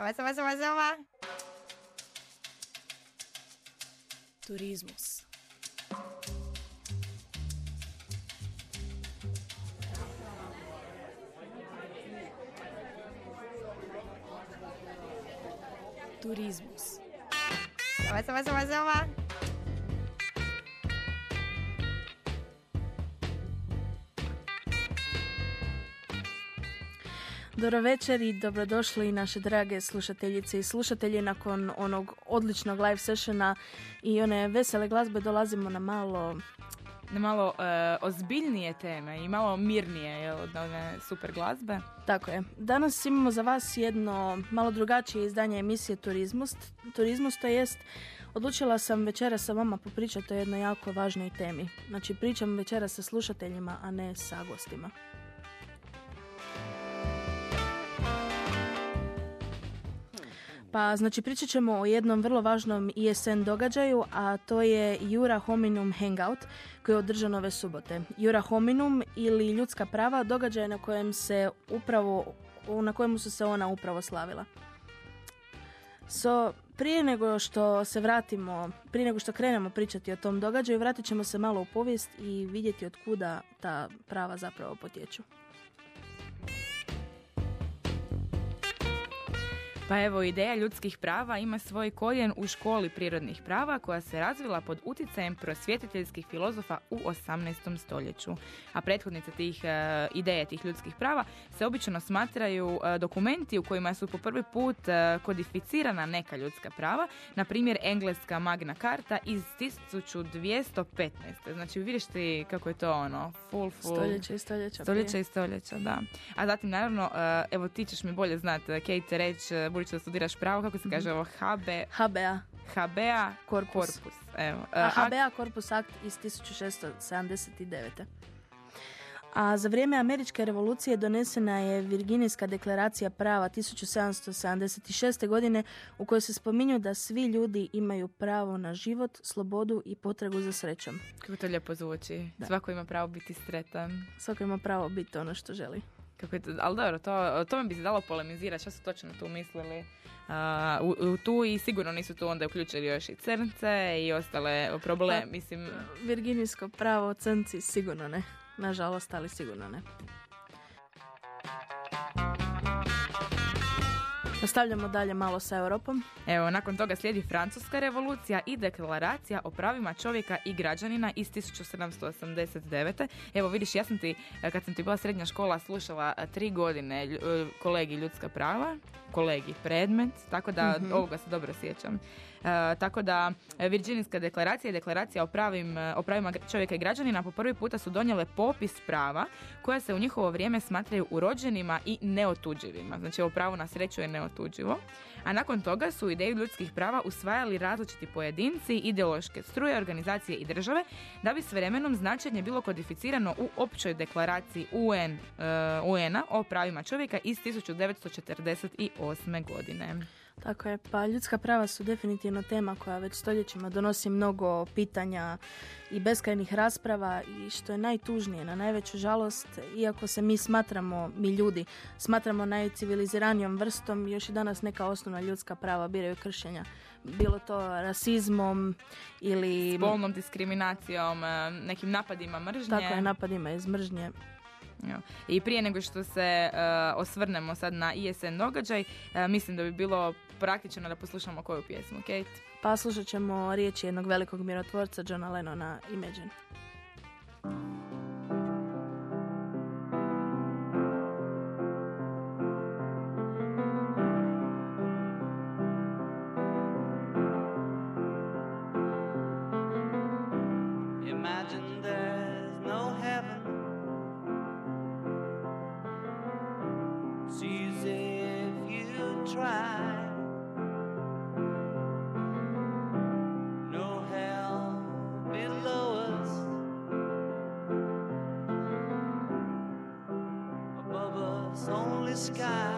Salvar, vai salvar, salvar. Turismos. Turismos. Salvar, vai salvar, salvar. Dobro večer i dobrodošli naše drage slušateljice i slušatelji nakon onog odličnog live sessiona i one vesele glazbe dolazimo na malo na malo e, ozbiljnije teme i malo mirnije jel, od one super glazbe. Tako je. Danas imamo za vas jedno malo drugačije izdanje emisije Turizmus. Turizmus to jest Odlučila sam večera sa vama popričati o jednoj jako važnoj temi. Znači pričam večera sa slušateljima, a ne sa gostima. Pa znači pričat ćemo o jednom vrlo važnom ISN događaju, a to je Jura Hominum Hangout koji je održan ove subote. Jura Hominum ili ljudska prava događaj na kojem se upravo na kojemu su se ona upravo slavila. So, prije nego što se vratimo, prije nego što krenemo pričati o tom događaju, vratit ćemo se malo u povijest i vidjeti od kuda ta prava zapravo potječu. Pa evo, ideja ljudskih prava ima svoj korijen u školi prirodnih prava koja se razvila pod utjecajem prosvjetiteljskih filozofa u 18. stoljeću. A prethodnice tih uh, ideje tih ljudskih prava se obično smatraju e, dokumenti u kojima su po prvi put e, kodificirana neka ljudska prava, na primjer engleska Magna Carta iz 1215. Znači vidiš ti kako je to ono, full, full... Stoljeća i stoljeća. Stoljeća i stoljeća, da. A zatim naravno, evo ti ćeš mi bolje znati, Kate, reći budući da studiraš pravo, kako se mhm. kaže ovo, HB... HBA. HBA Korpus. Korpus. Evo. A HBA Korpus Akt iz 1679. A za vrijeme Američke revolucije donesena je Virginijska deklaracija prava 1776. godine u kojoj se spominju da svi ljudi imaju pravo na život, slobodu i potragu za srećom. Kako to lijepo zvuči. Svako ima pravo biti sretan. Svako ima pravo biti ono što želi. Kako je to, ali dobro, to, tome bi se dalo polemizirati, što su točno tu mislili u, u, tu i sigurno nisu tu onda uključili još i crnce i ostale probleme, pa, mislim... Virginijsko pravo crnci sigurno ne, nažalost, ali sigurno ne. Nastavljamo dalje malo sa Europom. Evo, nakon toga slijedi Francuska revolucija i deklaracija o pravima čovjeka i građanina iz 1789. Evo, vidiš, ja sam ti, kad sam ti bila srednja škola, slušala tri godine e, kolegi ljudska prava, kolegi predmet, tako da mm ovoga se dobro sjećam. E, tako da e, Virginijska deklaracija i deklaracija o, pravim, e, o pravima čovjeka i građanina po prvi puta su donijele popis prava koja se u njihovo vrijeme smatraju urođenima i neotuđivima. Znači ovo pravo na sreću je neotuđivo. A nakon toga su ideju ljudskih prava usvajali različiti pojedinci, ideološke struje, organizacije i države, da bi s vremenom značenje bilo kodificirano u općoj deklaraciji UN, UN-a o pravima čovjeka iz 1948. godine. Tako je, pa ljudska prava su definitivno tema koja već stoljećima donosi mnogo pitanja i beskrajnih rasprava i što je najtužnije, na najveću žalost, iako se mi smatramo, mi ljudi, smatramo najciviliziranijom vrstom, još i danas neka osnovna ljudska prava biraju kršenja. Bilo to rasizmom ili... Spolnom diskriminacijom, eh, nekim napadima mržnje. Tako je, napadima iz mržnje. I prije nego što se uh, osvrnemo sad na ISN događaj, uh, mislim da bi bilo praktično da poslušamo koju pjesmu, Kate? Pa slušat ćemo riječi jednog velikog mirotvorca Johna Lennona Imagine. try. sky.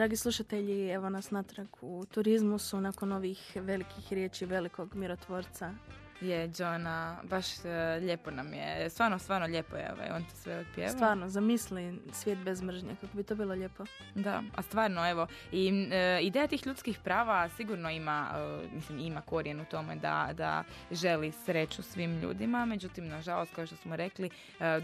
Dragi slušatelji, evo nas natrag u turizmu su nakon ovih velikih riječi velikog mirotvorca. Je, Johna, baš e, lijepo nam je. Stvarno, stvarno lijepo je. Ovaj, on to sve otpjeva. Stvarno, zamisli svijet bez mržnje, kako bi to bilo lijepo. Da, a stvarno, evo, i e, ideja tih ljudskih prava sigurno ima, e, mislim, ima korijen u tome da, da želi sreću svim ljudima, međutim, nažalost, kao što smo rekli,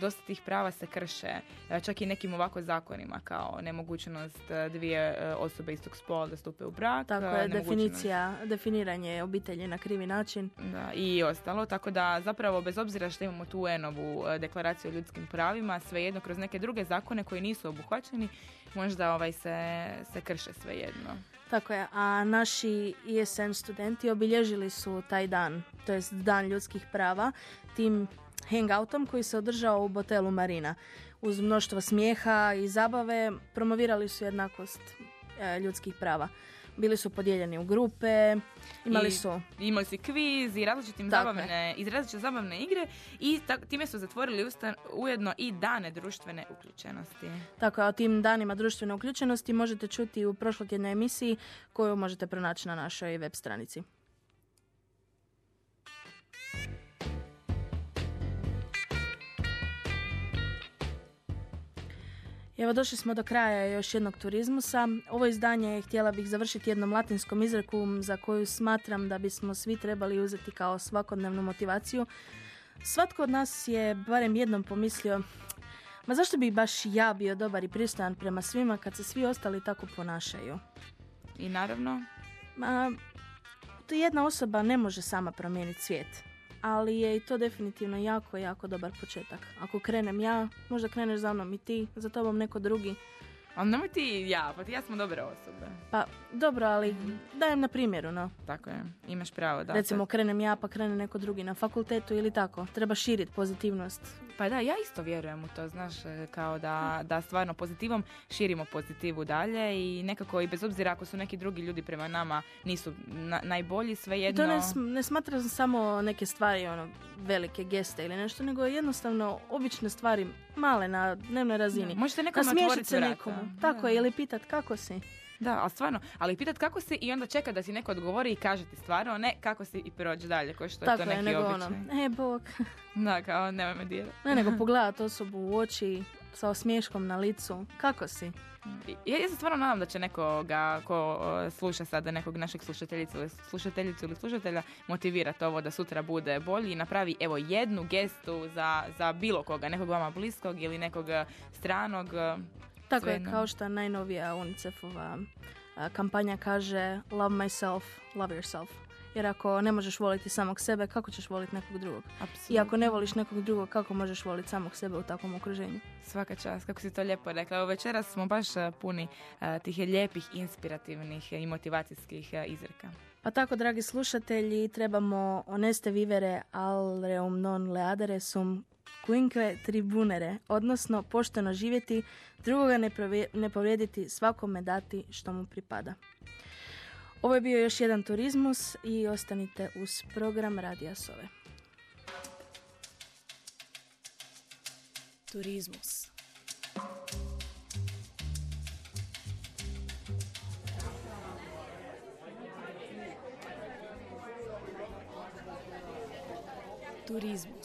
dosta tih prava se krše, čak i nekim ovako zakonima, kao nemogućnost dvije osobe istog spola da stupe u brak. Tako je, definicija, definiranje obitelji na krivi način. Da, i ostalo, tako da zapravo bez obzira što imamo tu UN-ovu e, deklaraciju o ljudskim pravima, svejedno kroz neke druge zakone koji nisu obuhvaćeni, možda ovaj se, se krše svejedno. Tako je, a naši ISN studenti obilježili su taj dan, to jest dan ljudskih prava, tim hangoutom koji se održao u botelu Marina. Uz mnoštvo smijeha i zabave promovirali su jednakost e, ljudskih prava. Bili su podijeljeni u grupe, imali I su Imali su kviz i različitim Tako zabavne, i različite zabavne igre i tak- time su zatvorili usta- ujedno i dane društvene uključenosti. Tako je, o tim danima društvene uključenosti možete čuti u prošlotjednoj emisiji koju možete pronaći na našoj web stranici. Evo došli smo do kraja još jednog turizmusa. Ovo izdanje htjela bih završiti jednom latinskom izrekom za koju smatram da bismo svi trebali uzeti kao svakodnevnu motivaciju. Svatko od nas je barem jednom pomislio Ma zašto bi baš ja bio dobar i pristojan prema svima kad se svi ostali tako ponašaju? I naravno, Ma, to jedna osoba ne može sama promijeniti svijet. Ali je i to definitivno jako, jako dobar početak. Ako krenem ja, možda kreneš za mnom i ti, za tobom neko drugi. Ali nemoj ti ja, pa ti i ja smo dobre osobe. Pa dobro, ali dajem na primjeru, no. Tako je, imaš pravo da. Recimo krenem ja pa krene neko drugi na fakultetu ili tako. Treba širiti pozitivnost. Pa da, ja isto vjerujem u to, znaš, e, kao da, da stvarno pozitivom širimo pozitivu dalje i nekako i bez obzira ako su neki drugi ljudi prema nama nisu na- najbolji, I svejedno... to ne, sm- ne smatram samo neke stvari, ono, velike geste ili nešto, nego jednostavno obične stvari, male na dnevnoj razini. Da, možete Nasmiješit otvoriti se vrata. nekomu. Da. Tako je, ili pitat kako si. Da, ali stvarno, ali pitat kako si i onda čeka da ti neko odgovori i kaže ti stvarno, ne kako si i prođi dalje, ko što je Tako to je, neki nego običaj. ono, e, bog. Da, kao nemoj me dirati. Ne, nego pogledat osobu u oči sa osmiješkom na licu. Kako si? Ja, ja se stvarno nadam da će nekoga ko sluša sada nekog našeg slušateljicu ili slušateljicu ili slušatelja motivirati ovo da sutra bude bolji i napravi evo jednu gestu za, za bilo koga, nekog vama bliskog ili nekog e, stranog. e, Tako je, kao što najnovija UNICEF-ova a, kampanja kaže Love myself, love yourself. Jer ako ne možeš voliti samog sebe, kako ćeš voliti nekog drugog? I apsolutno. ako ne voliš nekog drugog, kako možeš voliti samog sebe u takvom okruženju? Svaka čast, kako si to lijepo rekla. Evo večeras smo baš e, puni e, tih lijepih, inspirativnih i motivacijskih e, izreka. Pa tako, dragi slušatelji, trebamo oneste vivere al reum non leadere sum quinque tribunere, odnosno pošteno živjeti, drugoga ne povrijediti, svakome dati što mu pripada. Ovo je bio još jedan turizmus i ostanite uz program Radija Sove. Turizmus. Turizmus.